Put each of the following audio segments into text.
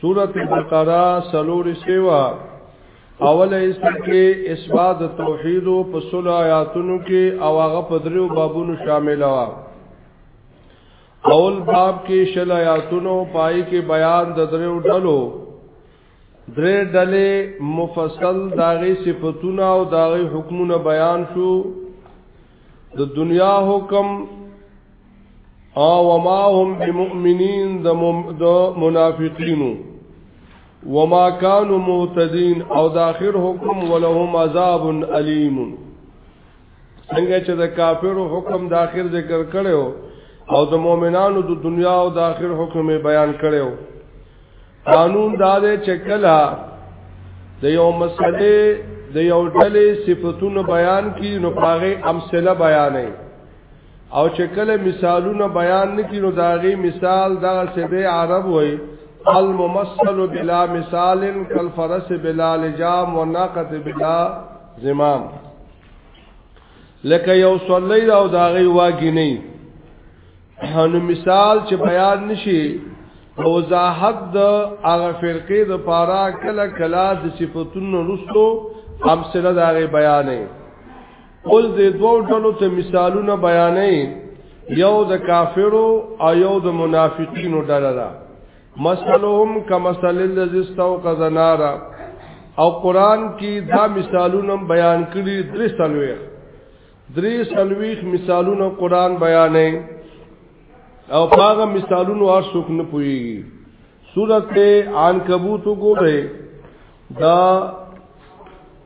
سورت بقره سلور سیوا اول ایسا کې اثبات توحید په سلو آیاتونو کې او هغه په دریو بابونو شامل و اول باب کې شل آیاتونو پای کې بیان د دریو ډلو درې ډلې مفصل داغي صفاتونه او داغي حکمونه بیان شو د دنیا حکم او وما هم بمؤمنین د منافقین وما كانوا مهتدين او د اخر حکم ولهم عذاب الیم څنګه چې د کافرو حکم د اخر ذکر کړو او د مؤمنانو د دنیا او د اخر حکم بیان کړو قانون دا دی چې کله د یو مسلې د یو ډلې صفاتونه بیان کی نو پاغه امثله بیانې او چې کله مثالونه بیان نکړي نو دا غي مثال دا سبه عرب وای الممثل بلا مثال کالفرس بلا لجام وناقه بلا زمام لکه یو صلی او دا غي واګی نه نو مثال چې بیان نشي او زاحت د هغه فرقې د پارا کله کلا د صفاتونو رسو امثله دا غي بیانې قل دې دوو ډلو ته مثالونه بیانې یو د کافرو او یو د منافقینو ډله ده مثلهم کمثل الذی استوقظ نارا او قران کې دا مثالونه بیان کړي درې سلويخ درې سلويخ مثالونه قران بیانې او هغه مثالونه هر څوک نه پوي سورته عنکبوت وګوره دا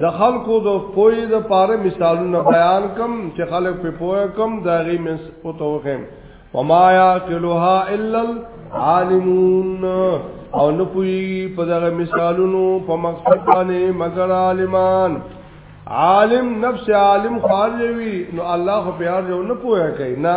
د خلکو د پوی د پاره مثالونه بیان کم چې خلک په پوی کم دا غي مس او توخم وما يعقلها الا العالمون او نه پوی په دغه مثالونو په مقصد باندې مگر عالمان عالم نفس عالم خارجوي نو الله خو بیا نه پوهه کوي نه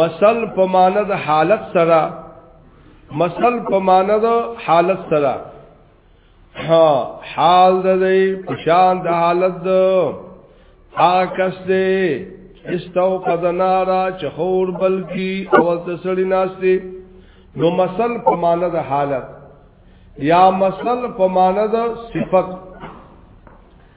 مثل په معنی د حالت سره مثل په معنی د حالت سره ها حال د دې پشان د حالت د آکس دې استو قد نارا چخور بلکی اول تسړی ناشته نو مثل په معنی د حالت یا مثل په معنی د صفت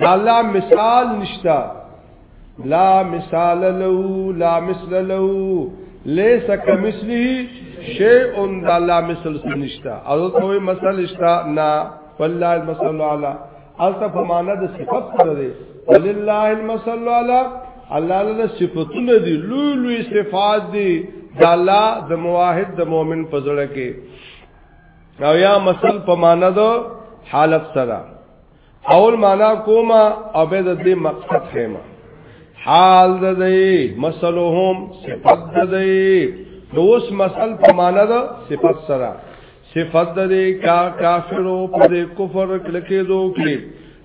دا لا مثال نشتا لا مثال لو لا مثل لو لیس کمثله شیء دا لا مثل نشتا او کوئی مثل نشتا نا والله المثل الاعلى الته په معنا د صفات سره دی ولله المثل الاعلى الله له صفاتونه دي لوی لوی صفات دي د الله د موحد د مؤمن په ځړه کې او یا مثل په معنا د حالت سره اول معنا کوما او به د دې مقصد خیمه حال د دې مسلوهم صفات د دې نو اوس مسل په معنا د صفات سره صفات د دې کا کافرو په دې کفر کلکې دو کې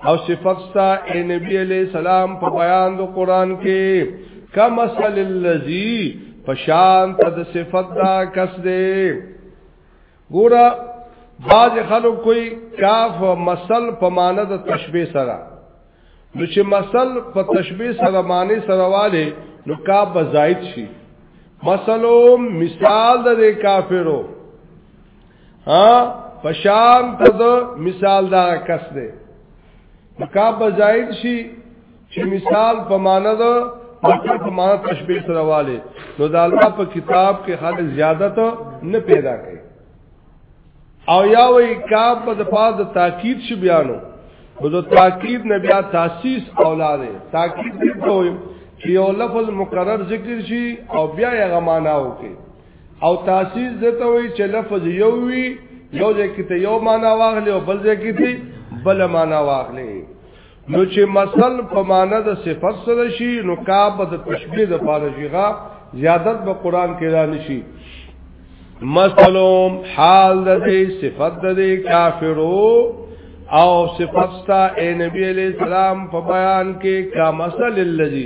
او صفات ستا اے نبی علیہ السلام په بیان د قران کې کما صل الذی پشان تد صفات دا کس دې ګوره باز خلک کوئی کاف مسل په معنی د تشبیه سره نو چې مسل په تشبیه سره معنی سره والے نو کاف به زائد شي مثلو مثال د کافرو ها پشان ته مثال دا کس دی کاف به زائد شي چې مثال په معنا ده مطلب په معنا تشبیه سره والے نو د الله په کتاب کې خلک زیادت نه پیدا کوي او یا وی کاب په د پاد تاکید شي بیانو نو د تاکید نه بیا تاسیس اولاد تاکید دی کوی چې یو لفظ مقرر ذکر شي او بیا یې غمانا وکي او تاسیس دته وی چې لفظ یو وی یو ځکه ته یو معنا واغلی او بل ځکه ته بل معنا واغلی نو چې مثل په معنا د صفت سره شي نو کاف د تشبیه د پاره شيغه زیادت به قران کې را نشي مثلهم حال د دې صفت د دې کافرو او صفت ستا اے نبی علیہ السلام په بیان کې کا مثل الذی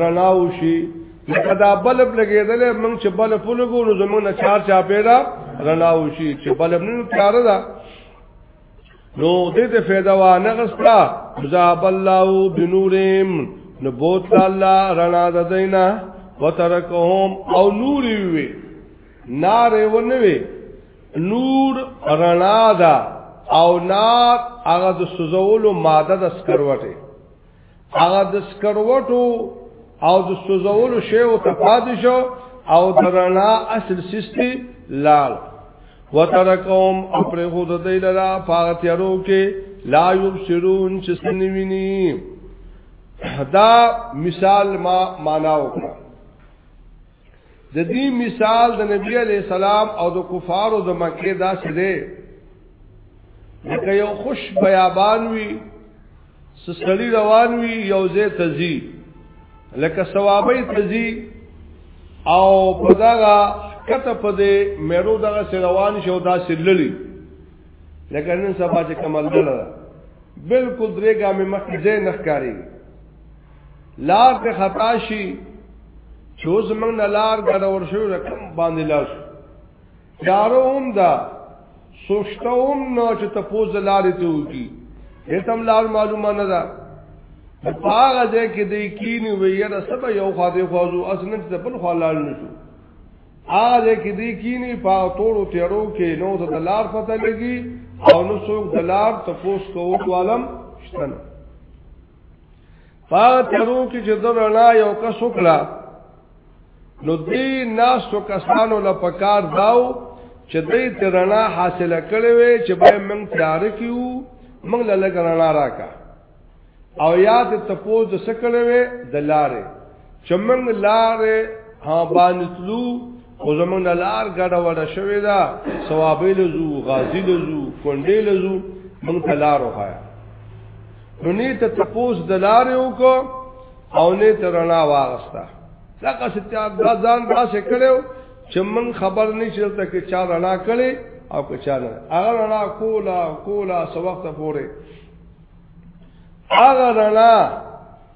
رڼا وشي لکه دا بلب لګېدل موږ چې بلب ولګو نو زموږ نه چار چا پیدا رڼا وشي چې بلب نه تیار ده نو دې ته فایده و نه غستا ذاب الله بنورم نو بوت الله رڼا د دینا وترکهم او نور وی نار ونوي نور رڼا ده او نار هغه د سوزولو ماده د سکروټه هغه د سکروټو او د سوزولو شیو ته پاتې شو او درنا اصل سستی لال وترکهم او پر خود دی لرا فاتیرو کې لا یبصرون چې سنویني دا مثال ما معنا وکړه د دې مثال د نبی علی السلام او د کفارو د مکه دا څه دی لکه یو خوش بیابان وی سسلی روان وی یو زی تزی لکه ثوابی تزی او په دغه کته په دې مېرو دغه سره روان شو دا سللی لکه نن سبا چې کمال دلته بالکل درې ګامې مخکې ځای نخکاری لار ته خطا شي چوز موږ نه لار ګډور شو رقم باندې لاس یارو هم دا سوچته هم نه چې ته پوز لارې ته وږي هیڅم لار معلومه نه ده هغه ځای کې د کینی ویره سبا یو خوا دی خوازو اسنه ته بل خوا لار نشو هغه ځای کې د کینی په ټولو تیرو کې نو د لار پته لګي او نو څوک د لار تفوس کوو عالم شتنه فاترو کې چې درنا یو کس وکړه نو دې ناسو کسانو له پکار داو چې دې ترنا حاصل کړي وي چې به موږ تیار کیو موږ له لګرنا راکا او یاد تپوز د سکړې وي د لارې چې موږ لار ها باندې تلو خو زمونږ لار ګډه وډه شوې ده ثوابې لزو غازی لزو کونډې لزو موږ ته لار وخایا نو نه ته تپوس د لارې وکړو او نه ته رڼا واغستا دا که ستیا دا ځان دا څه کړو چې موږ خبر نشو ته کې چا رڼا کړي او که چا نه هغه رڼا کولا کولا سو وخت پورې هغه رڼا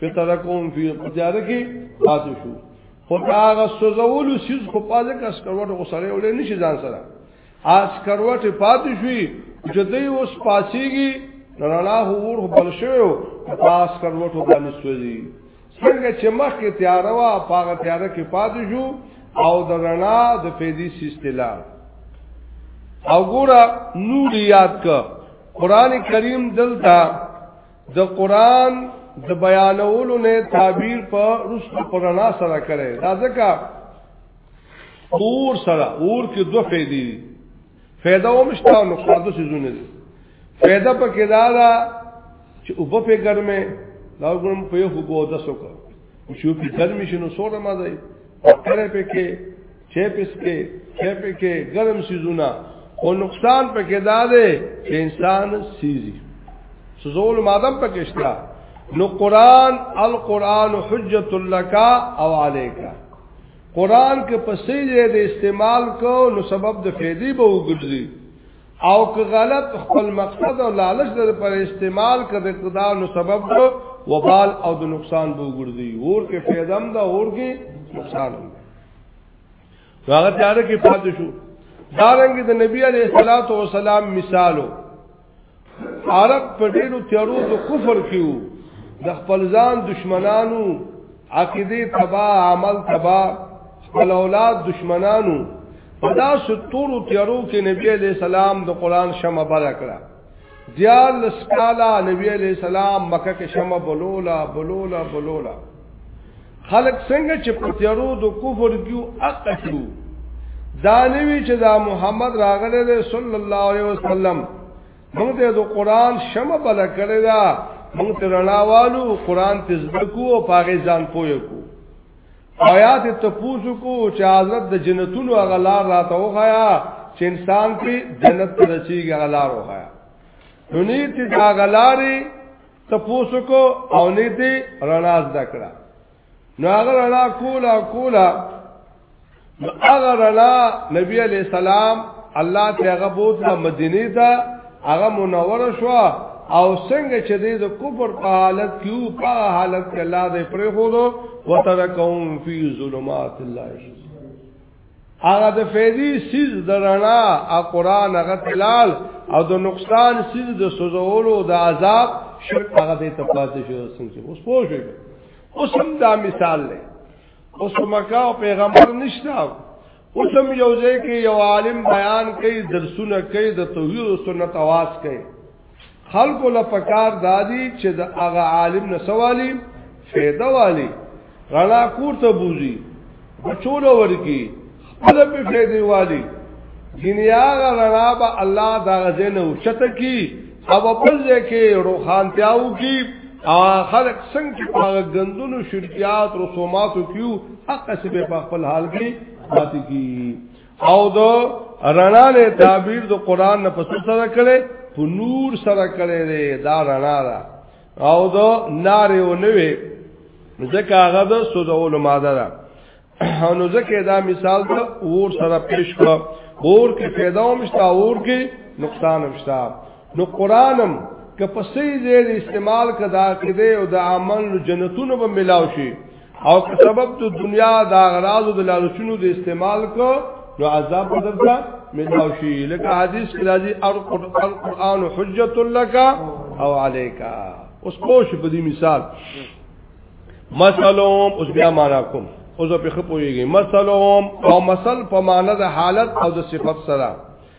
فترکم فی قدیاره کی پاتې شو خو هغه سوزولو سیز خو پازه کس کروټ غسره ولې نشي ځان سره اس کروټ پاتې شوی چې دوی اوس پاسيږي رڼا هور بل شو پاس کروټ باندې سوزي څنګه چې مخ کې تیار وا پاغه تیار کې پاتې شو او د رڼا د فیدی سیستلا او ګوره نور یاد ک قران کریم دلته د قران د بیانولو نه تعبیر په رسو پرانا سره کړي دا ځکه اور سره اور کې دوه فائدې دي فائدہ هم شته او نقصان د سيزونه دي فائدہ په کې دا ده چې او په ګرمه دا ګرم په یو هو د سوکا چې په ګرمه شنو سوره ما دی او کړه په کې چیپ اس کې چیپ کې ګرم سيزونه او نقصان پکې دا دی چې انسان سيزي سوزول ماده پکې شته نو قران القران حجت لك او عليك قران کې پسې دې استعمال کو نو سبب د فیدی به وګرځي او که غلط خپل مقصد او لالچ در پر استعمال کړي خدا نو سبب دو وبال او د نقصان به وګرځي اور کې فیدم دا اور کې نقصان هم هغه تیار کې پاتې شو دا رنګ د نبی علیہ الصلوۃ والسلام مثالو عرب په ډیرو تیارو د کفر کیو د خپل ځان دشمنانو عقیده تبا عمل تبا خپل اولاد دشمنانو په دا ستورو تیارو کې نبی علیہ السلام د قران شمع بل کړه دیال سکالا نبی علیہ السلام مکه کې شمع بلولا بلولا بلولا خلق څنګه چې په تیارو د کفر کیو اقشو دانوی چې دا محمد راغله ده صلی الله علیه وسلم موږ ته د قران شمه بل کړی دا موږ ته رڼاوالو قران ته زدکو او پاغه ځان پوی کو آیات ته پوسو کو چې حضرت د جنتونو غلار راته وخایا چې انسان په جنت ته رسیږي غلار وخایا نو نیت دا غلاري تپوسو کو او نه دې رڼا زده کړه نو هغه رڼا کولا کولا نو هغه رڼا نبی علی السلام الله ته هغه بوت له مدینه ته هغه منور شو او څنګه چې دې د کفر په حالت کې په حالت کې الله دې پرې خورو وترکون فی ظلمات الله هغه د فیضی سیز درنا او قران هغه تلال او د نقصان سیز د سوزولو د عذاب شرک هغه د تپاتې شو څنګه اوس پوه شئ اوس هم دا مثال دی اوس مکه او پیغمبر نشته اوس هم یو ځای کې یو عالم بیان کوي درسونه کوي د توحید او سنت आवाज کوي خلق له پکار دادی چې د هغه عالم نه سوالی فایده والی رڼا کور ته بوزي بچول ورکی خپل په فایده والی دنیا رڼا به الله دا غزه نه اوچته کی او خپل ځکه روحانتیاو کی او خلق څنګه په غندونو شرکیات رسوماتو کیو حق سبه په خپل حال کې پاتې کی او د رڼا له تعبیر د قران نه پس سره کړي په نور سره کړي دی دا رڼا ده او د نار او نوې ځکه هغه د سوزول ماده ده نو ځکه دا مثال ته ور سره پیش کړه ور کې پیدا ومشتا ور کې نقصان ومشتا نو قرانم که په سي ځای استعمال کدا کده او د عمل جنتونو به ملاو شي او که سبب د دنیا د اغراض او د لالچونو د استعمال کو نو عذاب بدلتا ملاو شي لکه حدیث کې راځي القرآن حجت لك او عليك اوس پوه شي په دې مثال مثلهم اوس بیا معنا کوم اوس په خپويږي مثلهم او مثل په معنا د حالت او د صفت سره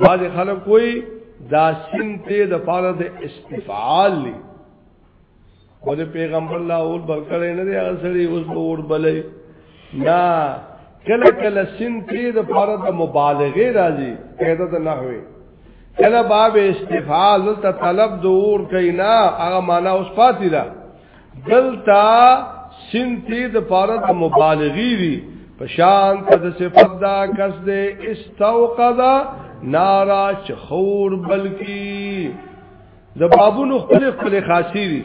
بعض خلک کوئی دا سین ته د پاره د استفعال لی خو د پیغمبر الله اول بلکړې نه دی هغه سړي اوس به اور بلې نا کله کله سین ته د پاره د مبالغه راځي قاعده ته نه وي کله باب استفعال ته طلب د اور کینا هغه معنا اوس پاتې ده دلتا سنتی د پاره د مبالغی وی پشان ته د صفت دا کس دې استوقد نارا چخور بلکی د بابونو خپل خپل خاصی وی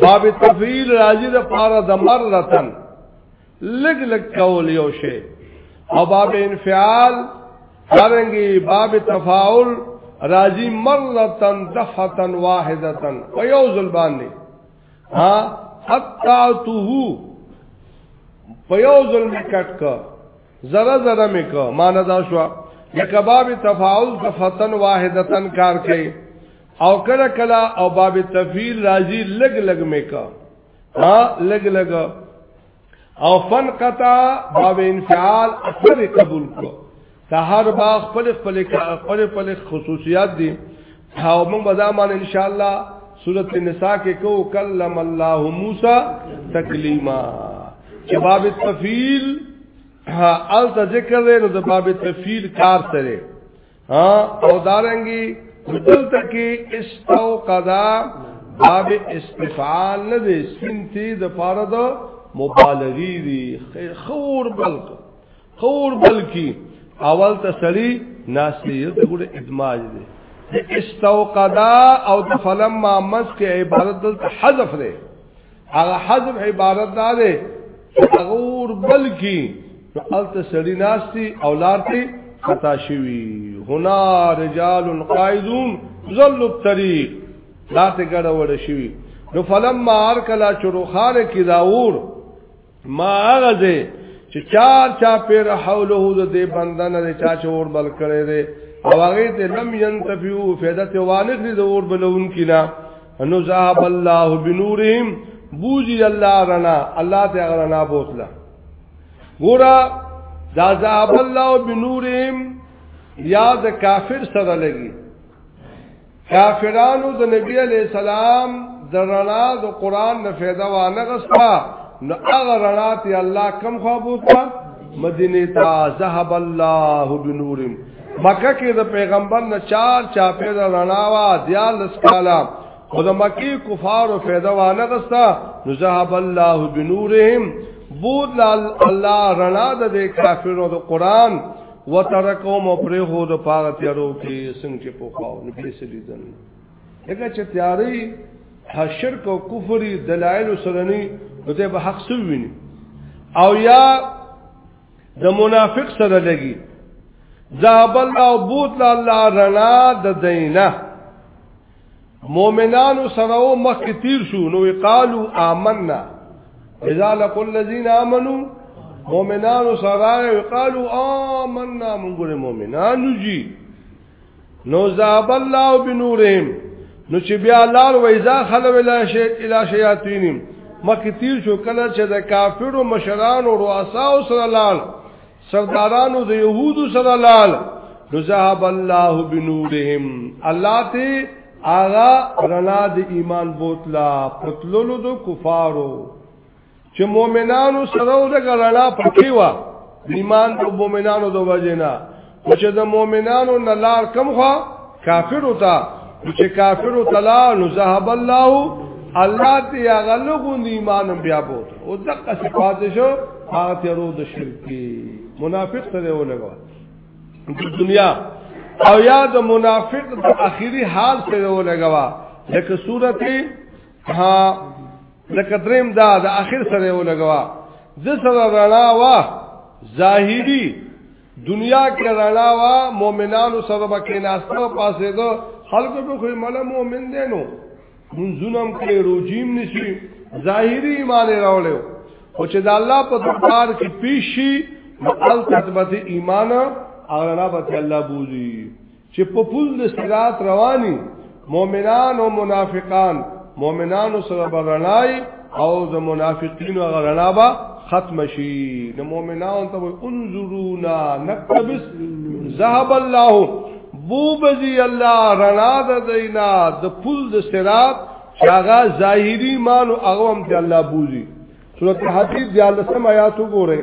باب تفعیل راضی د پاره د مرتن لګ لګ کول یو شی او باب انفعال دارنګي باب تفاعل راضی مرتن دفتن واحدتن او یو ځل باندې ها حتا تو په یو ځل میکټ کا زره زره میکا مان دا شو یک باب تفاعل دفتن واحدتن کار کوي او کله کله او باب تفیل راضی لګ لګ میکا ها لګ لګ او فن قطع باب انفعال اثر قبول کو ته هر با خپل خپل خپل خپل خصوصیات دي او موږ به ځمان ان شاء الله سورۃ النساء کې کو کلم الله موسی تکلیما چې باب التفیل ها ال ذکر دی نو د باب التفیل کار سره او دارنګي دلته کې استو قضا باب استفعال نه دي سنتي د پاره د مبالغي دي خور بلک خور بلکی اول ته سړی ناسیه ته ګوره ادماج دي استو قضا او د فلم ما مس کې عبارت د حذف دی هغه حذف عبارت دا ده غور بلکی الت سړی ناشتي اولاد ته خطا شوی هنا رجال قائدون ظل الطريق لا ته ګډه وړ شوی نو فلم ما ارکلا چروخان کی داور ما هغه ځای چې چار چا پیر حوله د دې بندن د چا چور بل کړي دي او هغه ته لم ينتفيو فائدہ ته وانه دي د اور بلون کینا انو ذهب الله بنورهم بوزي الله رنا الله ته رنا بوتلا ګورا دا ذهب الله بنورهم یا د کافر سره لګي کافرانو د نبی علی السلام د رڼا د قران نه فایده وانه غستا نو هغه رڼا ته الله کم خو بوته مدینه تا ذهب الله بنورم مکه کې د پیغمبر نه چار چا پیدا رڼا وا دیال اسکالا خو د مکی کفار او فایده وانه غستا نو ذهب الله بنورهم بود الله رڼا د کافرو د قران وترکو مو پرې هو د پاره تیارو کې څنګه چې په خواو نه پیسې لیدل هغه چې تیارې شرک او کفر دلایل سره نه نو ته به حق سویني او یا د منافق سره لګي ذهب الله بوت الله رنا د دینه مؤمنانو سره او مخ کې تیر شو نو قالو آمنا اذا لقوا الذين امنوا مؤمنانو سره او قالو آمنا موږ له مؤمنانو جی نو ذاب الله بنورهم نو چې بیا لال وایزا خلو ولا شی الی شیاطینهم مخ کې تیر شو کله چې د کافرو مشران او رؤسا سره لال سردارانو د يهودو سره لال ذهب الله بنورهم الله ته آغا رنا د ایمان بوتلا پتلولو د کفارو چې مؤمنانو سره د رنا پټي وا ایمان د مؤمنانو د وجنا او چې د مؤمنانو نه لار کم خو کافر وتا چې کافر وتلا نو ذهب الله الله تی هغه لغون ایمان بیا بوت او دغه صفات شو هغه ته رو د شرکی منافق ته و لګو د دنیا او یا د منافق د اخیری حال ته و لګوا لکه سورته ها لکه دریم دا د اخر سره و لګوا د سره رڼا وا ظاهری دنیا کې رڼا وا مؤمنانو سره به کې ناستو پاسې دو خلکو به خو مله مؤمن دی نو منځونم کې روجیم نشي ظاهری ایمان راوړو خو چې د الله په دربار کې پیشي نو ال تثبت ایمان او رڼا به الله بوزي چې په پل د صراط رواني مؤمنان او منافقان مؤمنانو سره برنای او د منافقینو غرنا با ختم شي د مؤمنانو ته انظرونا نقبس ذهب الله بو بزی الله رنا د دینا د پل د صراط شاغا ظاهری مانو اغوام ته الله بوزي سورۃ الحدید د لسم آیات وګورئ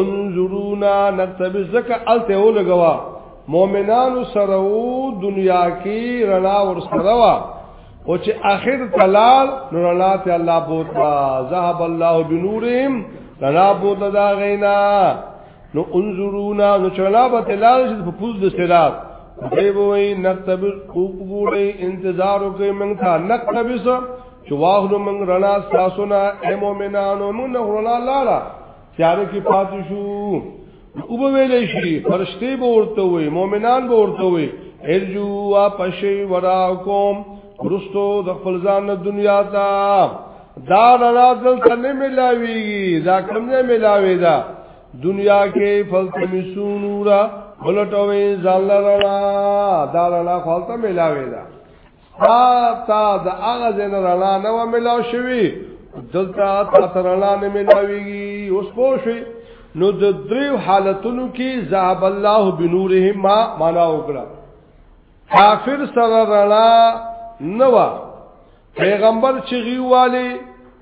انظرونا نقتبس زکا الته او لگوا مومنانو سره او دنیا کې رڼا ور سره وا او چې اخر تلال نو رڼا ته الله بوتا ذهب الله بنورهم رڼا بوتا دا غینا نو انظرونا نو چلا به تلال چې په پوز د سرات دی وای نقتبس او ګورې انتظار وکي موږ ته نقتبس چې واخلو موږ رڼا تاسو نه اے مومنانو موږ نه رڼا لاله تیار کې پاتې شو او به ویلې شي فرشته به ورته وي مؤمنان به ورته وي ارجو واپس وراکم ورستو د خپل ځان د دنیا ته دا رڼا دلته نه ملاويږي دا کم نه ملاوي دا دنیا کې فلسفي سونورا ولټوي ځان لرا دا رڼا خپل ته ملاوي دا تا تا د هغه زنه رڼا نه و ملاو شوی دلته تا ته رڼا نه ملاویږي اوس پوه شئ نو د دریو حالتونو کې ذهب الله بنورهم ما معنا وکړه کافر سره رڼا نه و پیغمبر چې غیواله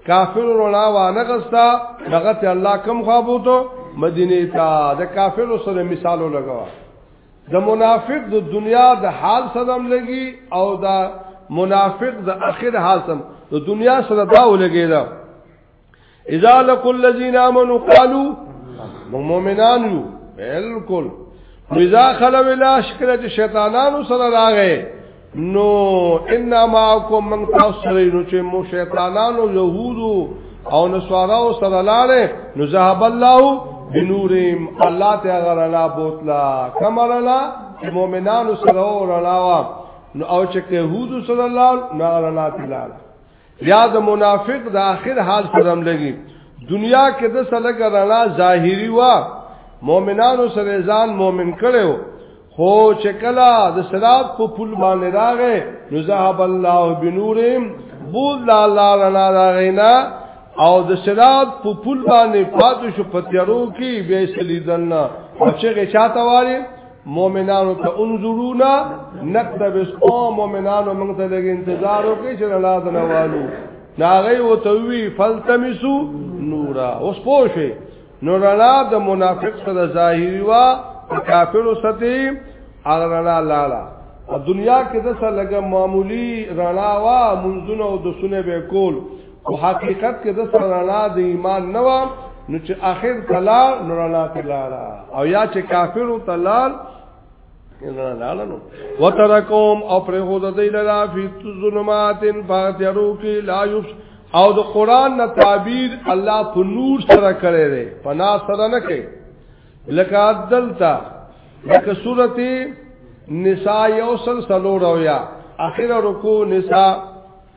کافر رڼا وانه غستا دغه ته الله کم خوابو ته مدینه ته د کافر سره مثالو لګوا د منافق د دنیا د حال سره لګي او دا منافق د اخر حال سم د دنیا سره دا ولګي دا اذا لقوا الذين امنوا قالوا مؤمنان یو بالکل اذا خلوا الى شکل شیطانانو سره راغې نو انما کوم من تاسو نو چې مو شیطانانو يهودو او نصاراو سره لاله نو ذهب الله بنورهم الله تعالی رلا بوتلا کمرلا مؤمنانو سره رلا نو او چې يهودو سره لاله نه رلا تلال یا د منافق د آخر حال سره هم لګي دنیا کې د سلګ رڼا ظاهری وا مؤمنانو سره ځان مؤمن کړو خو چې کله د صراط په پل باندې راغې نو ذهب الله بنورهم بول لا الله رڼا راغینا او د صراط په پل باندې پاتې شو په تیارو کې به سلیدنه او چې چاته واري مؤمنانو ته انظرونا نقتبس او مؤمنانو موږ ته لګي انتظار وکړي چې رڼا ته نوالو ناغي او توي فلتمسو نورا اوس پوښي نو رڼا د منافق سره ظاهري وا کافرو سره هغه رڼا لاړه او دنیا کې د څه لګه معمولی رڼا وا منځونه او د سونه به کول او حقیقت کې د سرانا د ایمان نه و نو چې اخر تلال نو رڼا تلاړه او یا چې کافر او تلال رڼا لاړه نو وترکم او پر هو د دې لرا فی ظلمات فاترو کې لا یوش او د قران نه تعبیر الله په نور سره کړی دی پنا سره نه کوي لکه عدلتا لکه سورته نساء یوسل سلو رویا اخر رکو نساء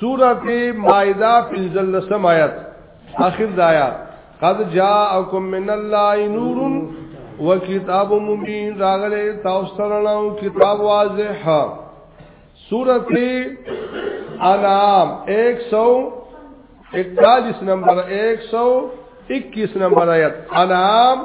سورت مائدہ پنزلسم آیت آخر دایا قد جاءکم من اللہ نور و کتاب مبین راغلے تاوسترناو کتاب واضح سورت انعام ایک سو اکتالیس نمبر ایک سو اکیس نمبر آیت انعام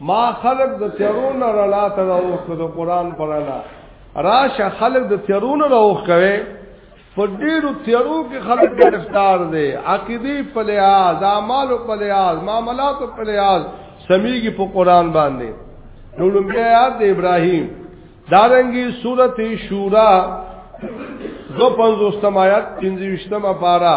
ما خلق د تیرو نه رڼا ته راوخ د قران پر رڼا راشه خلق د تیرو نه راوخ کوي په ډیرو تیرو کې خلق گرفتار دي عقيدي په لحاظ اعمال په لحاظ معاملات په لحاظ سميږي په قران باندې نو لمبیا یاد د ابراهيم دارنګي سورته شورا دو پنځوستم آیات پنځوشتمه پارا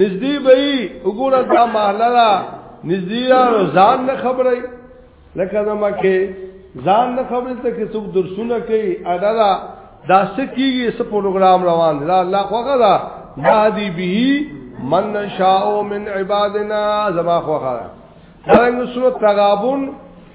نږدې به یې وګوره دا محله را نږدې را ځان نه خبرې لکه دا مکه ځان نه خبرې ته کې څوک درسونه کوي ادا دا دا سکیږي څه پروګرام روان دی دا الله خوغه دا نادي به من نشاء من عبادنا زما خوغه دا څنګه سورۃ تغابن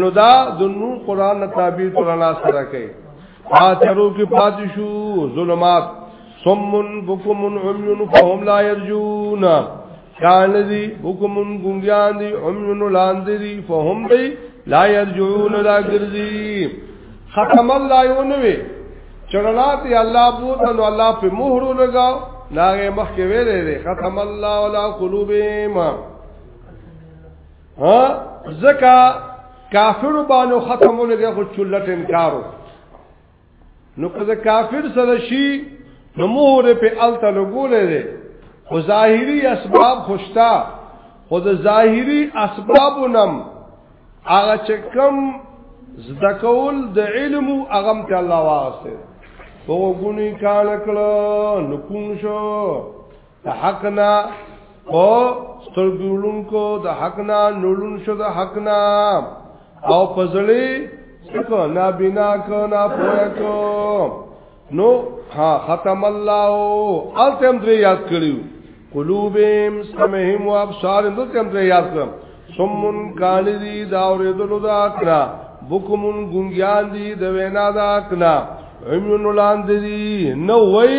نو دا د نور قران نه تعبیر پر الله سره کوي فاترو کې پاتې شو ظلمات سمن بکمن عميون فهم لا يرجون کان دي بکمن ګنګيان دي عميون لاندې دي فهم بي لا يرجون لا ګرځي ختم الله یو نوې چرلات یا الله بوت نو الله په مهر لگاو ناغه مخ کې ویلې ختم الله ولا قلوبهم ها زکا کافر باندې ختمونه دي خو چولټ انکارو نو که کافر سره شي نو مور په الته لګولې دي خو ظاهري اسباب خوشتا خو د ظاهري اسبابونم هغه چې کم زده کول د علم او اغم ته الله واسطه وګونی کال کړه نکون شو د حق نه او سترګولون کو د حق نه نولون شو د حق نه او پزړی څکو نا بنا کو نا پویا کو نو ها ختم الله التم درې یاد کړیو قلوبهم سمهم و ابصار دې تم درې یاد کړم سمون کان دی دا اوریدلو دا کړه بوکمون ګونګیان دی د وینا دا کړه ایمون لاندې دی نو وای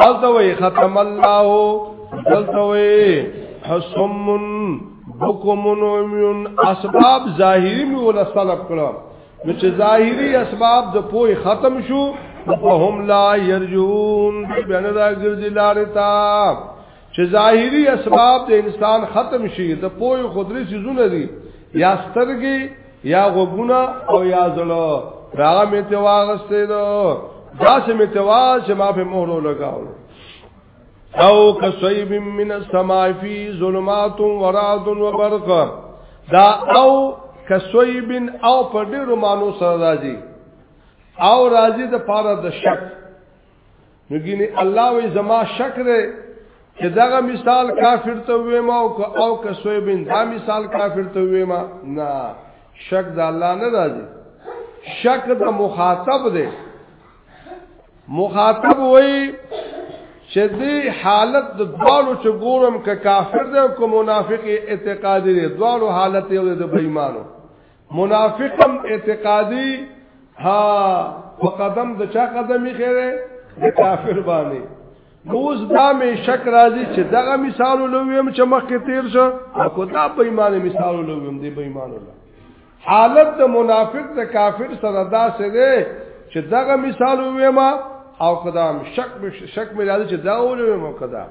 هلته وی ختم الله هلته وی حسم بكم عمي اسباب ظاهري مې ولا سلب کړو نو چې ظاهري اسباب د پوي ختم شو وهم لا يرجون بنا دا ګرځي لارې ته چې ظاهري اسباب د انسان ختم شي د پوی خدري سيزونه دي یا سترګي یا غوګونه او یا زړه دا مې ته واغستې دو دا چې مې ته وا چې ما په مهر لگاو او کسیب من السماء فی ظلمات ورعد وبرق دا او کسیب او په ډیرو مانو سره راځي او راځي د پاره د شک نو ګینه الله وی زما شک دی چې داغه مثال کافر ته وې ما او او کسوې بن دا مثال کافر ته وې ما نه شک د الله نه راځي شک د مخاطب دی مخاطب وای چې دې حالت د دوالو چې ګورم ک کافر دی او ک منافق اعتقادي دی دوالو حالت یو د بېمانو منافقم اعتقادي ها په قدم د چا قدمي خیره د کافر باندې موز دا می شک راځي چې دغه مثال لویم چې مخکې تیر شو او دا په ایمان مثال لویم دی په ایمان الله حالت د منافق د کافر سره دا سه دی چې دغه مثال ویما او کدام شک شک مې راځي چې دا ولویم او کدام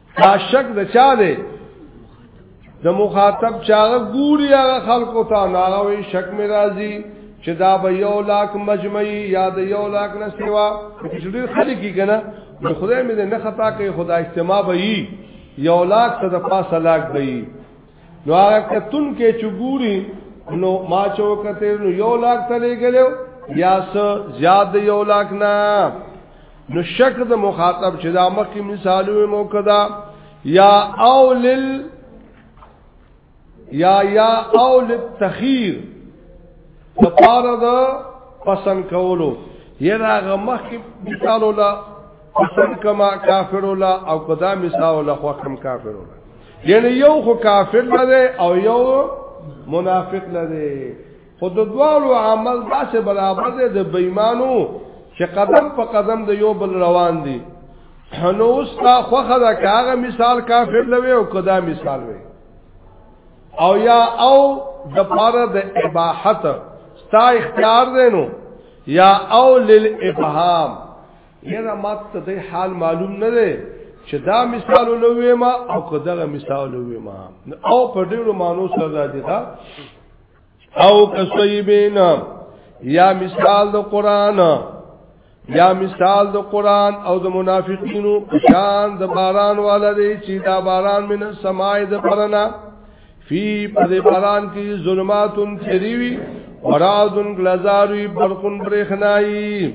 دا شک د چا دی د مخاطب چاغه ګوري هغه خلکو ته ناغوي شک می راځي چې دا به یو لاک مجمعي یا د یو لاک نه سیوا چې ډیر خلک کی کنه نو خدای مې نه خطا کوي خدای استما به یو لاک ته د پاسه لاک به نو هغه کتون کې چګوري نو ما چوکته نو یو لاک تلې ګلو یا س زیاد یو لاک نه نو شک د مخاطب چې دا مخکې مثالو موکدا یا اولل یا یا اول التخیر د پاره د پسند کولو یره غمخ مثالو لا حسن کما کافر ولا او قدا مسا ولا خو کم کافر ولا یعنی یو خو کافر نه دی او یو منافق نه دی خو د دوالو عمل داسې برابر دی د بېمانو چې قدم په قدم د یو بل روان دي نو اوس تا خوخه دا کاغه مثال کافر لوي او قدا مثال وي او یا او د پاره د اباحت ستا اختیار دی نو یا او للابهام یره مات ته د حال معلوم نه دی چې دا مثال لوي ما او کداغه مثال لوي ما او په ډیرو مانو سره راځي دا او کسیبین یا مثال د قران یا مثال د قران او د منافقینو شان د باران والا دی چې دا باران من سماع د پرنا فی په باران کې ظلماتن چریوی ورادن غلزاروی برقن برخنائی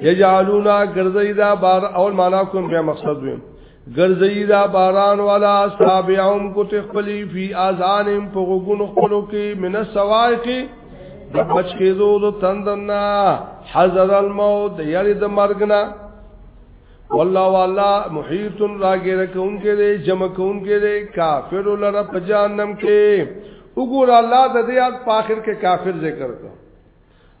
یجعلونا گرزئی دا بار اول مانا کوم بیا مقصد ویم گرزئی دا باران والا سابعهم کو تخپلی فی آزانهم پا غگون خپلو کی من السوائی کی دا بچ کیدو دا تندنا حضر الموت دا یاری دا مرگنا والله والا محیط راګر کون کې دې جمع کون کې دې کافر لره په جهنم کې وګور الله د دې آیات په اخر کې کافر ذکر کړ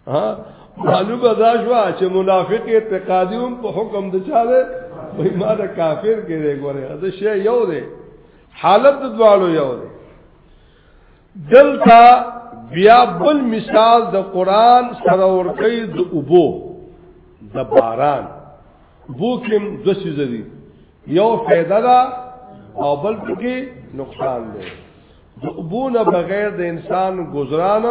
ها معلومه دا شو چې منافق اعتقادي هم په حکم د چا ده په ایمان کافر کې دی ګوره دا شی یو دی حالت د دوالو یو دی دلته بیا بل مثال د قران سره ورته د اوبو د باران بوکم د سيزري یو فائدہ دا او بل پکې نقصان دی د ابونه بغیر د انسان گزاران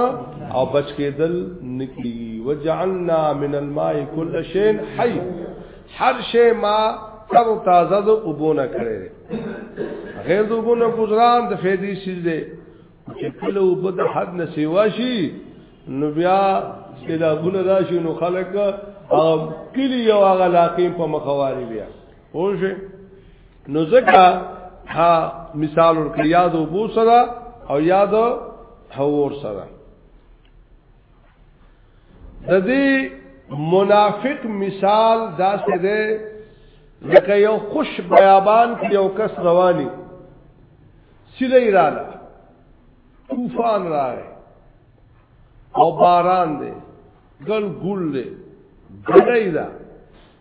او بچ کېدل نکړي وجعلنا من الماء كل شيء حي هر شی ما تر تازه د ابونه کړي غیر د ابونه گزاران د فیدی شیز دی چې کله وبد حد نسیوا شي نو بیا سیلابونه راشي نو خلک او کلی یو هغه لاقیم په مخواري بیا اوجه نو ځکه ها مثال ورکړي یاد وبو سره او یاد حور سره د دې منافق مثال دا څه دی لکه یو خوش بیابان کې یو کس رواني سیده ایراله طوفان راغی او باران دی ګل ګل دی ګډای دا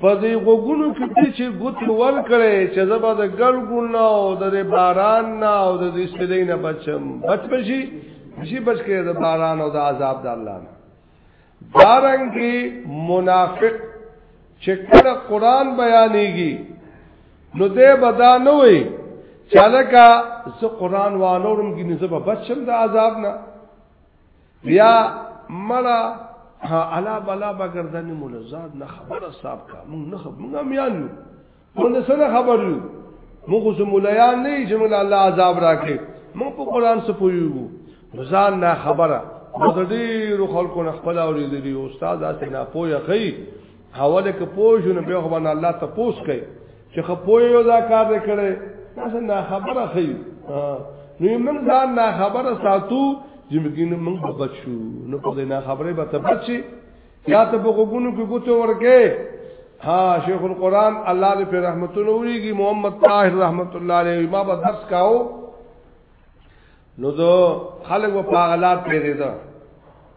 په دې غوګونو کې چې ګوت ور کړې چې زبا د ګل ګونه او د باران نه او د دې سړې نه بچم بچ بشي شي بچ کې د باران او د عذاب د الله نه دارنګ کې منافق چې کله قران بیانېږي نو دې بدا نه وي چالکا زه قران وانورم کې نه زبا بچم د عذاب نه یا مړه علا بلا بغردانی مولزاد نه خبره صاحب کا مونږ نه خبر مونږ میان یو مونږ سره خبر یو مونږ زه مولایان نه چې مونږ الله عذاب راکې مونږ په قران څه پویو ځان نه خبره د ډیرو خلکو نه خپل اورېدلی استاد اسنه پوهه کوي اوله که پوه شو نو بیا خو باندې الله ته پوس کوي چې خو پوه یو دا کار دې کړي تاسو نه خبره خي نو موږ ځان نه خبره ساتو چې موږ به بچو نو په دې نه خبره به ته بچي یا ته په غوګونو کې ګوتو ورګه ها شیخ القران الله دې په رحمتونو وریږي محمد طاهر رحمت الله علیه ما به درس کاو نو دو خلق و پاغلات پیدا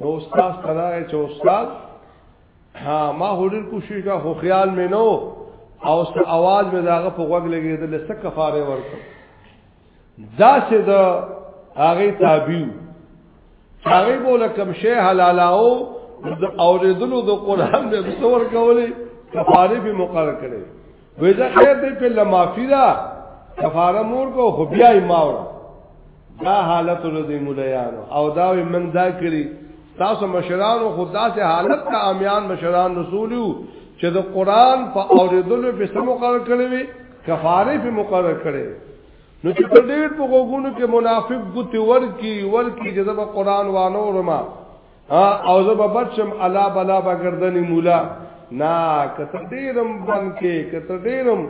نو استاد تراغه چې استاد ها ما هډر کوشش کا خو خیال مې نو او ست आवाज مې داغه په غوږ لګېدل څه کفاره ورکړ دا چې دا هغه تابعو هغه بوله کم شی حلالاو د اوریدلو د قران به څور کولې کفاره به مقرر کړي وې زه خیر دې په لمافي دا کفاره مور کو خو بیا یې ماور دا حالت له دې مولایانو او دا وې من دا کړی تاسو مشرانو خدا سے حالت کا امیان مشران رسولیو چې د قران په اوریدلو په سم مقرر کړی وي کفاره په مقرر کړی نو چې په ډېر په غوګونو کې منافق ګوتې ورکی ورکی جذب قران وانه ورما او زه به بچم الا بلا به گردنی مولا نا کته ډیرم بن کې کته ډیرم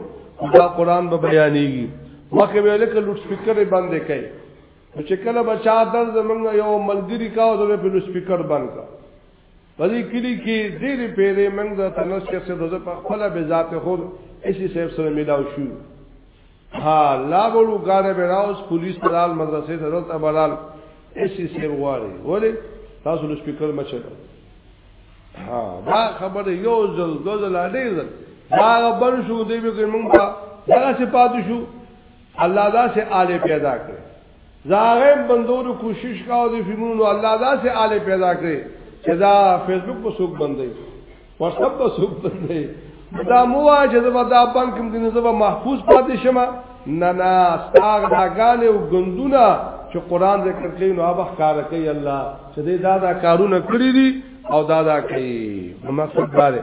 دا قران به بیانېږي مخه ویل کې لوډ سپیکر بند کړي چې کله بچا در زمنګ یو ملګری کاو زه په لوډ سپیکر بند کا پدې کلی کې ډېری پیرې منګ د تنس کې څه د خپل به ذات خود اسی صاحب سره ملاو شو ها لا بولو ګاډه به راوس پولیس تلال مدرسې ته دلته بلال اسی سی غواړي ولی تاسو نو سپیکر مچل ها دا خبره یو ځل دو ځل اړې ځل دا خبر شو دی به موږ دا څه پاتې شو الله دا سه آله پیدا کړ زاغه بندولو کوشش کاو دي فلمونو الله دا سه آله پیدا کړي چې دا فیسبوک په سوق بندي واتساپ په سوق بندي دا مو چې دا دا بانک دې نه زما محفوظ پاتې شمه نه نه ساغ داګانې او ګندونه چې قران ذکر کوي نو هغه ښکار کوي الله چې دا دا کارونه کړی دي او دا دا کوي مقصد دا دی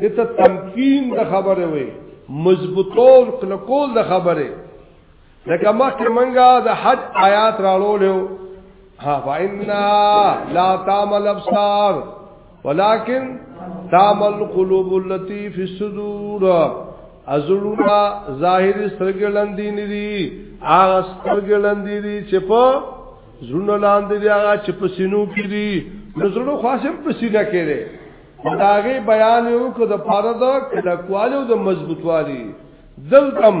دته تمکین د خبره وي مضبوطول کلکول د خبره لکه مخکې منګه د حج آیات راړولیو ها فإنا لا تعمل ابصار ولكن تعمل قلوب التي في الصدور ازلونا ظاهر سرګلندې ندي هغه سرګلندې دي چې په زړه لاندې دي هغه چې په سینو کې دي نو زړه خاصم په سینه کې دي داغي بیان یو کو د پاره د کلکوالي او د مضبوطوالي دلتم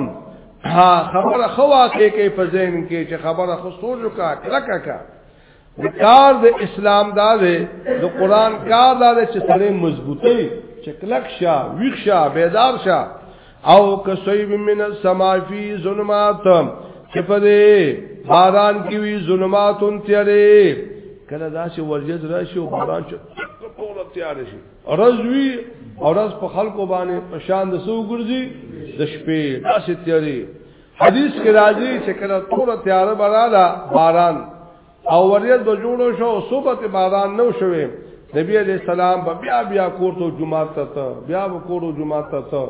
ها خبره خوا کې کې په ذهن کې چې خبره خو سوچ کا کلکا کا د کار د اسلام دا دی د قران کار دا دی چې سره مضبوطي چې کلک شه ویښ شه بیدار شه او کسوی من السماء فی ظلمات چې په دې باران کې وی ظلماتون تیارې کله دا چې ورجز راشي او باران چې ټول تیار شي رزوی او رز په خلکو باندې پشان د سو ګرځي د شپې داسې تیارې حدیث کې راځي چې کله ټول تیار براله باران او وریځ به جوړو شو صبح ته باران نو شوه نبی علیہ السلام به بیا بیا کور ته جمعه ته بیا به کور جمعه ته ته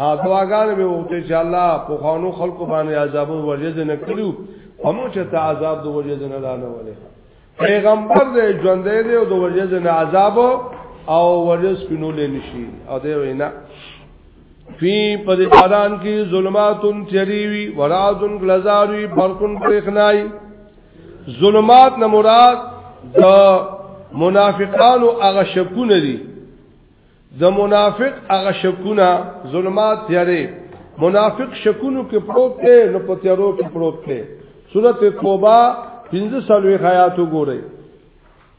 ها دواګان به وته چې الله په خوانو خلکو باندې عذاب ورجز نه کړو همو چې ته عذاب د ورجز نه لانه ولې پیغمبر دې ژوندې دې او د ورجز نه عذاب او ورجز پینولې نشي او دې وینا فی پد باران کی ظلماتن چریوی ورازن گلزاروی برکن پریخنائی ظلمات نه مراد د منافقانو هغه شکونه دي د منافق هغه شکونه ظلمات تیارې منافق شکونو کې پروت دی نو په تیارو کې پروت دی سورته توبه 15 سالوي حیات وګورئ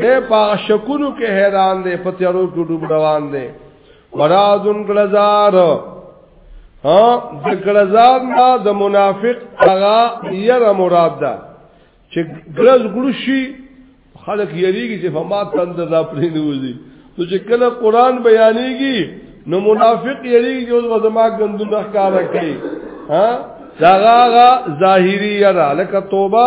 دې په شکونو کې حیران دي په تیارو کې ډوب روان دي ورازن کلزار ها د کلزار نه د منافق هغه یره مراد ده چې ګرز ګړشي خلک یریږي چې فما تند را پرې نوځي نو چې کله قران بیانېږي نو منافق یریږي چې اوس زما ګندونه ښکارا کوي ها داغه ظاهری یرا لکه توبه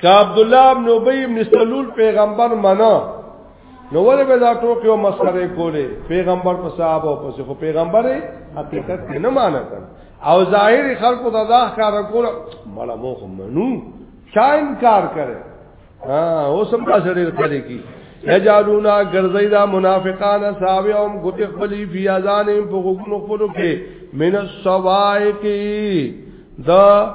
که عبد الله ابن ابي ابن سلول پیغمبر منا نو ولې به دا ټوکی او مسخره کولې پیغمبر په صحابه او پس خو پیغمبر حقیقت نه مانا کړ او ظاهر خلکو ته دا ښکار کول مړه مو خو منو چا انکار کړي ها اوس هم تاسو ډېر کړی کی یجالونا غرزی دا منافقان ساویهم غت خپلی فی اذانهم په غوګونو خپلو کې من السوائقی دا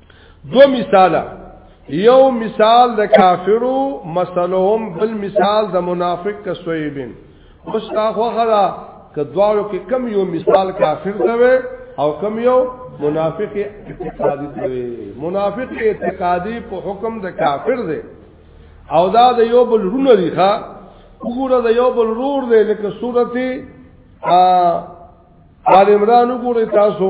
دو مثال یو مثال د کافرو مثلهم بل مثال د منافق کسویبین اوس کا خو خلا کدوالو کې کم یو مثال کافر ته او کم یو منافق اعتقادی ته منافق اعتقادی په حکم د کافر دی او دا د یو بل رونه دی ښا وګوره د یو بل رور دی لکه سورته آل عمران وګوره تاسو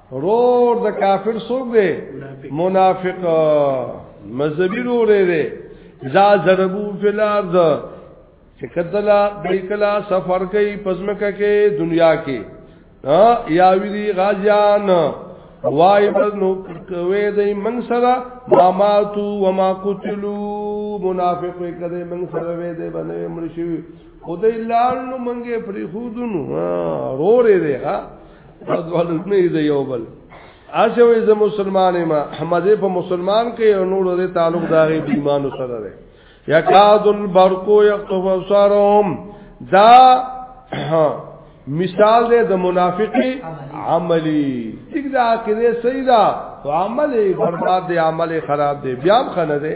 رور د کافر څوک دی منافق مذهبي رور دی ذا ضربو فی الارض چې کدلا بیکلا سفر کوي پزمکه کې دنیا کې یا ویری غازیان وای نو کوي دای من سره ما ماتو و ما قتلو منافق کده من سره وې دې باندې مرشي خدای لال نو منګه پری خودونو رورې دې ها ولز نه دی یو بل اجوې زه مسلمان ما حمزه په مسلمان کې او نور د تعلق داري د ایمان سره دی یکاد البرقو یقطف ابصارهم دا مثال دی د منافقی عملی ټیک دا کې سیدا عمل برباد دی عمل خراب دی بیا خنه دی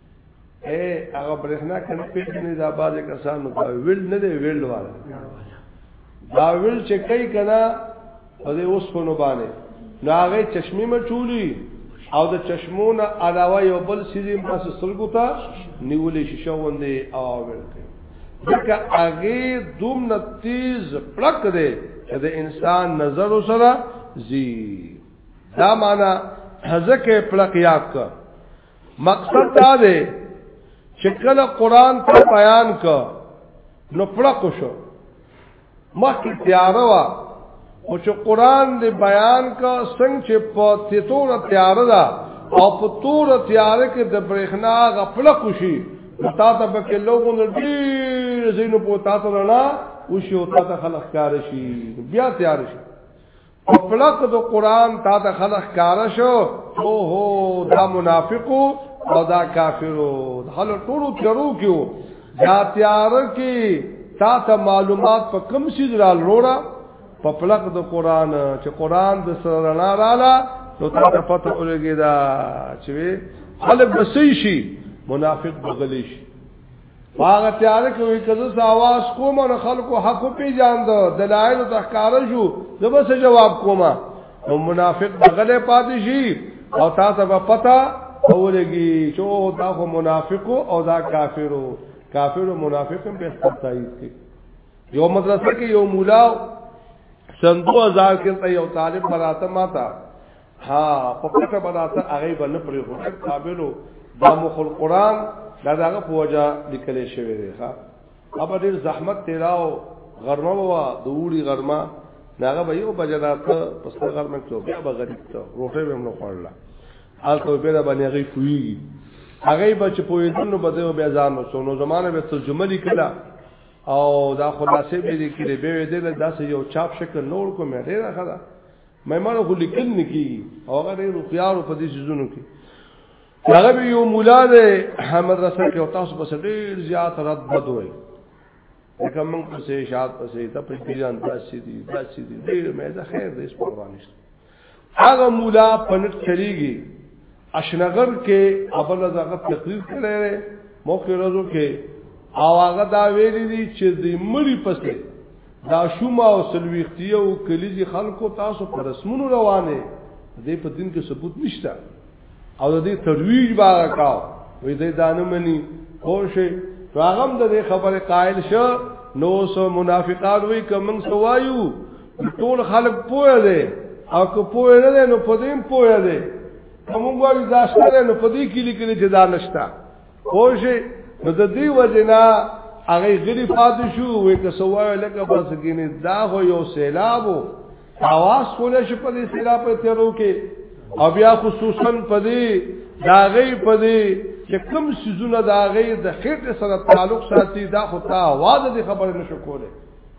اے هغه برېښنا کنه پیژنې دا باز کسانو دا ویل نه دی ویل وال دا ویل چې کوي کنه په دې اوس په نو باندې ناغه چشمه مچولی او د چشمونه علاوه یو بل سیزم پس سلګو ته نیولې شیشه وندې او ویل کوي ځکه هغه دوم نتیز پړک دی چې د انسان نظر سره زی دا معنا هزکه پړک یاد کړ مقصد دا دی چې کله قران ته بیان ک نو پړه کو شو مخکې تیار وا او چې قران دې بیان ک څنګه چې په تیتور تیار ده او په تور تیار کې د برېښنا غپړه کو شي تا ته په کې لوګو نو ډیر زینو په تا ته نه او شي او تا ته خلک کار شي بیا تیار شي په پلک د قران تا د خلق کار شو او هو دا منافقو او دا کافرو حل ټولو ترو کیو دا تیار کی تا ته معلومات په کم شي درال روړه په پلک د قران چې قران د سره نه رااله نو تا ته پته ولګی دا چې خلک بسې شي منافق بغلی شي هغه تیار کوي کله څه आवाज کوم او خلکو حق پیجاند دلایل تخکار شو زب څه جواب کوم او منافق بغله پاتې شي او تاسو په پتا اورګي چې او دا خو منافق او دا کافرو کافر او منافق هم په تایید کې یو مدرسه کې یو مولا سندو هزار کې یو طالب براته ماتا ها په پټه به تاسو هغه به نه پرې غوړ قابلو دا مخ القرآن دا دغه په وجه لیکل شوی دی ښا اب ډیر زحمت تیراو غرمه وا دوړي غرمه داغه به یو بجه دا ته پس غرمه کې بیا به غریب ته روټه به موږ خورلا آل ته به دا باندې غي کوي هغه به چې په دنو بده بیا ځان نو سونو زمانه به ترجمه لیکلا او دا خلاصې به لیکلې به دې له داسې یو چاپ شکل نور کومه ډیره خدا مېمانه خو لیکل نه کیږي او هغه ډېر خيار په دې سيزونو کې هغه به یو مولا دی احمد رسول کې او تاسو په ډېر زیات رد بد وای لکه موږ په سه شاد په سه ته په پیران تاسو دي تاسو دي ډېر مې ده خیر دې سپورانه هغه مولا پنځ چلیږي اشنغر کې ابل زغه تقریر کړی موخه ورځو کې او هغه دا ویلي دي چې د مړي پسې دا شوما او سلويختي او کلیزي خلکو تاسو پر رسمونو روانه دې په دین کې ثبوت نشته او د دې ترویج باغ کاو وې دې دانه مني خوشي راغم د دې خبره قائل شو نو سو منافقان وی کمن سوایو ټول خلک پوهه دي او که پوهه نه ده نو په دې هم پوهه دي کوم وایي دا شته نو په دې کې لیکل چې دا نشته پوهه نو د دې وجنا هغه غری پاتې شو وې که سوای لکه بس ګینه دا هو یو سیلابو اواز کولای شي په دې سیلاب په تیرو کې او بیا خصوصا په دې داغې په دې چې کوم سيزونه داغې د خېټه سره تعلق ساتي دا خو تا واده دي خبره نشو کوله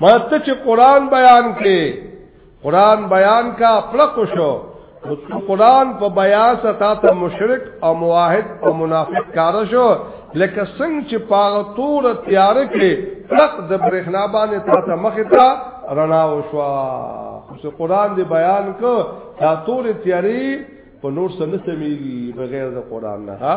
ماته چې قران بیان کې قران بیان کا پلق شو قران په بیان ستا ته مشرک او موحد او منافق کار شو لکه څنګه چې پاغه تور تیار کې پلق د برېښنا باندې تا ته مخ ته رڼا وشوا چې قران دی بیان کو دا تور تیاری په نور سره نه سمېږي بغیر د قران نه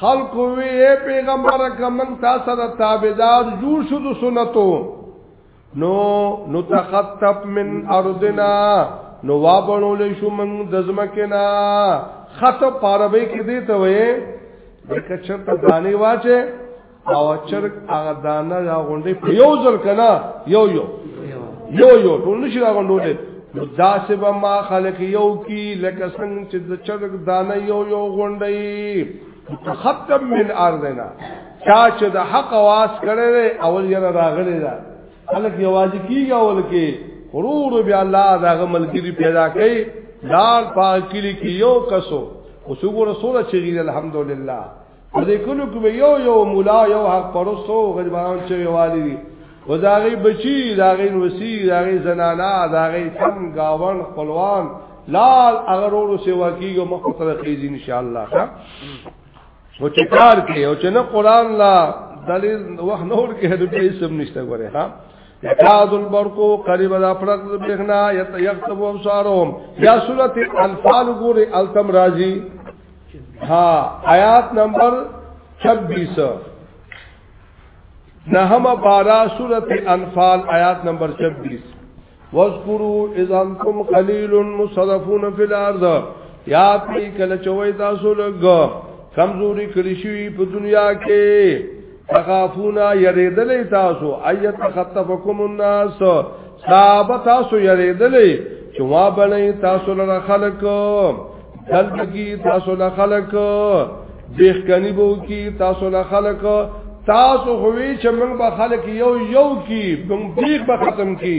خلق وی اے پیغمبر کمن تا سره تابعدار جو شو د سنتو نو نو تخطف من ارضنا نو وابنو له شو من د زمکنا خط پاروي کې دی ته وې د کچر په دانی واچه او چرګ هغه دانه یا غونډې په یو ځل کنا یو یو یو یو ټول نشي دا غونډولې نو دا سه به ما خلق یو کی لکه څنګه چې د چرګ دانه یو یو غونډې ختم من ارضنا چا چې د حق واس کړي اول یې راغلي دا خلق یوازې کیږي اول کې غرور بیا الله دا ملګری پیدا کړي لال پاکلی کې یو کسو اوس وګوره سوره چې الحمدلله په دې کلو کې یو یو مولا یو حق پرسو غریبانو چې یوالي دي و داغي بچي داغي وسی داغي زنانا داغي تم گاون خپلوان لال اگر ورو سیوا کیږي مخ تر خیز ان شاء الله ها او چې کار کوي او چې نه قران لا دلیل وخت نور کې د دې سم نشته غره ها یکاد البرقو قریب دا فرق بخنا یتیقتب ابصارهم یا سورۃ الانفال ګوره التم راضی ها آیات نمبر 26 نهم بارا سورت انفال آیات نمبر 26 واذکروا اذ انتم قلیل مصرفون فی الارض یاد کړئ کله چې وای تاسو لږ کمزوري کړی شوی په دنیا کې تخافونا یریدلې تاسو ایت خطفکم الناس صاحب تاسو یریدلې چې وا بنې تاسو لره خلق دلب کی تاسو لره خلق بیخ کنی بو کی تاسو لره خلق تاسو خوې چې موږ به خلق یو یو کی موږ بیخ به ختم کی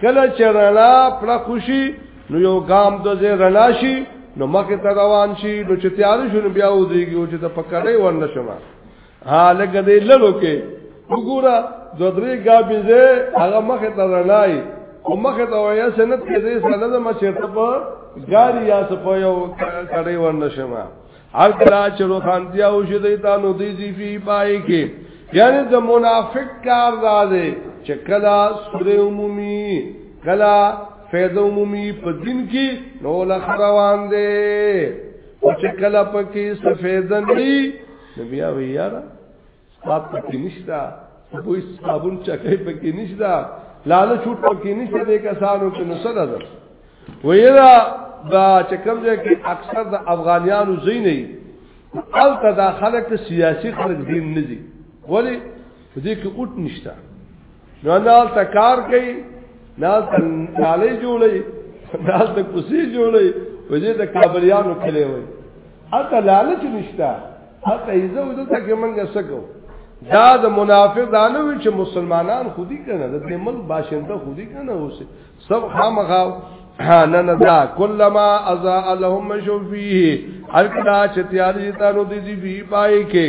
کله چې رڼا پر خوشي نو یو ګام د زه رڼا شي نو مخه ته روان شي نو چې تیار شون بیا ودیږي او چې ته پکړې ورنه شمه ها لګه دې لړو کې وګوره د درې ګابې زه هغه مخه ته رڼای او مخه ته وایې سنت کې دې سره د مچې ته په ګاری یا څه په یو کړې ورنه شمه اکلا چې روخانتیا او شدیتا نو دی زی فی پای کې یعنی د منافق کار دا دی چې کلا سوره عمومي کلا فیض عمومي په دین کې نو لخ روان دی او چې کلا پکې سفیدن دی نبی او یاره صاحب پکې نشته کوئی صابون چکه پکې نشته لاله چوټ پکې نشته د کسانو کې نو سره ده ویرا دا چې کوم ځای کې اکثر د افغانانو زی نه الته دا خلک سیاسي خلک دین نه دي ولی دې کې اوټ نشته نو نال تکار کوي نال نالې جوړي نال ته کوسي جوړي وځي د کابلیانو کلی وي اته لالچ نشتا اته ایزو دته کې منګه سکو دا د منافق دانو چې مسلمانان خودي کنه د دې ملک باشنده خودي کنه اوس سب خامخا نه نه دا کلمہ ازا لهم شفیه هر کدا چې تیاری تانو دي دی پای کې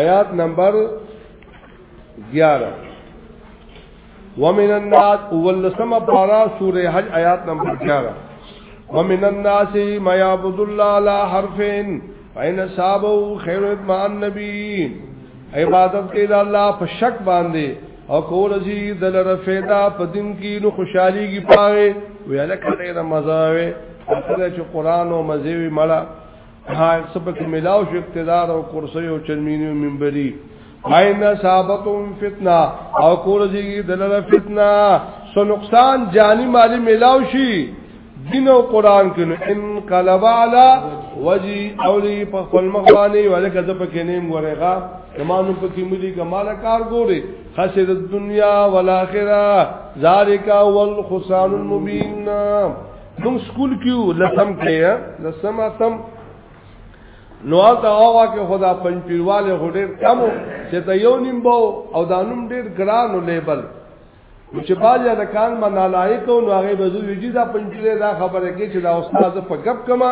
آیات نمبر 11 ومن الناس ولسم پارا سوره حج آیات نمبر 11 ومن الناس ما يعبد الله على حرفين فإن صابو خير مع النبي عبادت کې د الله په شک باندې او کول شي د لره فایده په دین کې نو خوشحالي کې پاره ویل کړه د مزاوي اصل چې قران او مزوي مړه ها سبق ملاو شو اقتدار او کرسی او چرمینی او منبری عین صاحبتهم فتنه او کور دیږي دلته فتنه سو نقصان جانی مالی ملاو شي دین او قران کې نو انقلب علی وجی اولی په خپل مخبانی ولکه د پکې نیم ورغه کمانو پکې ملي کمال کار ګوري خسر الدنیا والاخره ذالک والخسران المبین موږ سکول کیو لسم کې لسم اتم نو آتا هغه کې خدا پنځپیرواله هډر کم چې ته یو نیم بو او دانوم ډیر ګران لیبل چې باجا د کان ما نالایق او نو هغه بزو یجی دا پنځپیره دا خبره کې چې دا استاد په غب کما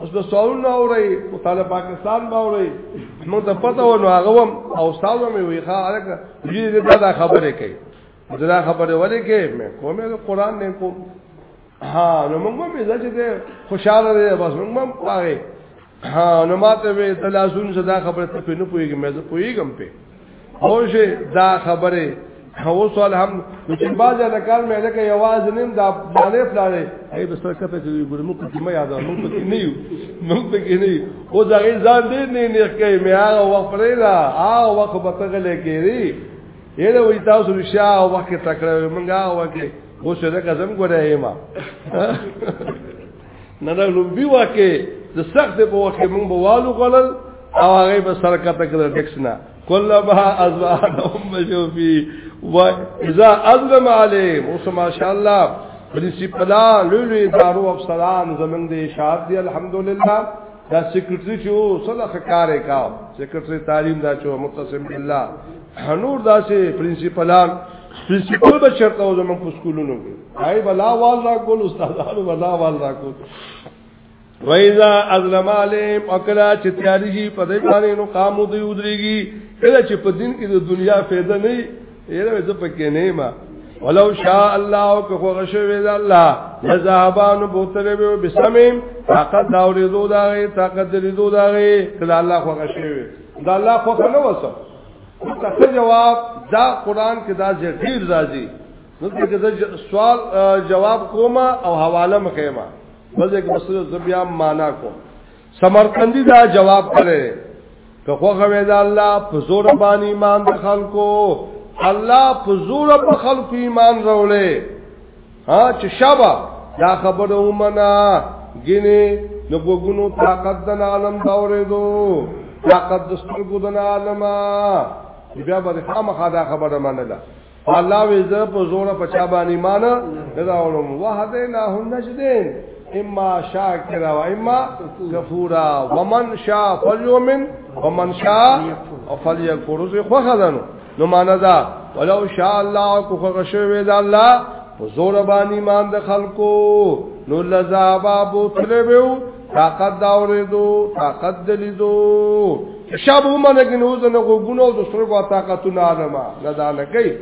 اوس به سوال نه اوري او طالب پاکستان به اوري موږ ته پته و نو هغه او استاد مې وی ښه الګ یجی دا خبره کوي دا خبره ولې کې مې کومه د قران نه کوم ها نو موږ به ځکه ته خوشاله دی بس موږ هم پاره ها نو ماته به تلاسون صدا خبره ته په نه پويګم مې زه پويګم په او شه دا خبره هو سوال هم چې باز نه کار مې لکه یواز نیم دا باندې پلاړې ای بس تر کته چې ګور موږ کې مې یاد موږ کې نه یو موږ کې نه یو او دا غي ځان دې نه نه کوي مې هغه وخت پرې دا هغه وخت به تغلې کېږي یره وې تاسو رشا او وخت تکړه منګا وکه خو څه ده قسم ګورې ما نه نه لومبي وکه د سخت په وخت مونږ بوالو غلل او هغه به سر کا تکړه ټیکسنا کله به ازوان هم مشوفي و اذا ازلم علی موسی ماشاء الله پرنسپلا لولو ادارو افسران زمنګ دې شاد دي الحمدلله دا سیکرټری چې او صدا خکارې کاو سیکرټری تعلیم دا چې متصم بالله هنور دا چې پرنسپلان پرنسپل به چرته و زمون په سکولونو کې هاي بلا وال را کول استادانو بلا وال را کول وایذا ازلم علیم اکلا چې تیاری شي په دې باندې نو قامو دی ودرېږي کله چې په دین کې د دنیا فایده نه یره زه پکې نه ما ولو شاء الله که خو غشوي ده الله لذهبان بوتره به بسمم طاقت دا ورېدو دا غي طاقت دریدو دا غي کله الله خو غشوي دا الله خو نه وسو ته جواب دا قران کې دا ډیر راځي نو دغه سوال جواب کوما او حواله مخېما بلکې مسله زبیا معنا کوم سمرقندی دا جواب کړي که خو غوې دا الله په زور باندې ایمان د خلکو الله په زور په خلکو ایمان راولې ها چې شابه دا خبره ومنه ګینه نو وګونو طاقت د عالم دورې دو طاقت د سترګو د عالمه بیا به خامخا دا خبره منله الله وی زه په زور په چا باندې ایمان نه راوړم وهدینا هم نجدین اما شاکر و اما کفورا ومن شا فلیومن ومن شا فلیکفر زه خو خدانو نو معنا دا ولو شاء الله کو خو شوی دا الله په زور باندې ایمان د خلکو نو لذابا بوتلبو طاقت دا اوریدو طاقت دلیدو شاب ومنه کې نو زنه غوګونو د سترګو طاقتونه عالمه نه دا نه کوي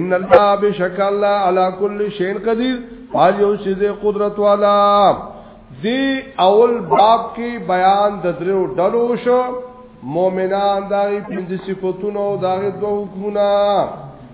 ان الله بشک الله علی کل شین قدیر حال یو چې د قدرت والا دی اول باب کې بیان د درو ډلو شو مؤمنان دغه پنځه صفاتونو دغه دوه حکمونه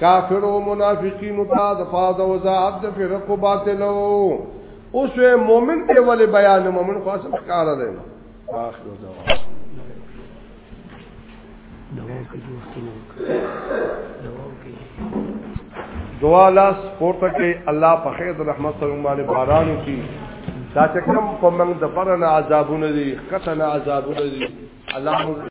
کافر او منافقین ته د فاز او زاد د فرق باطلو اوس مومن ته ول بیان مومن خاصه کار دی اخر جواب دوا کې دوستي نه دوا کې دعا لاس پورته کې الله په خیر رحمت سره باندې باران وکړي دا چې کوم په موږ د پرنه عذابونه دي کته نه عذابونه دي الله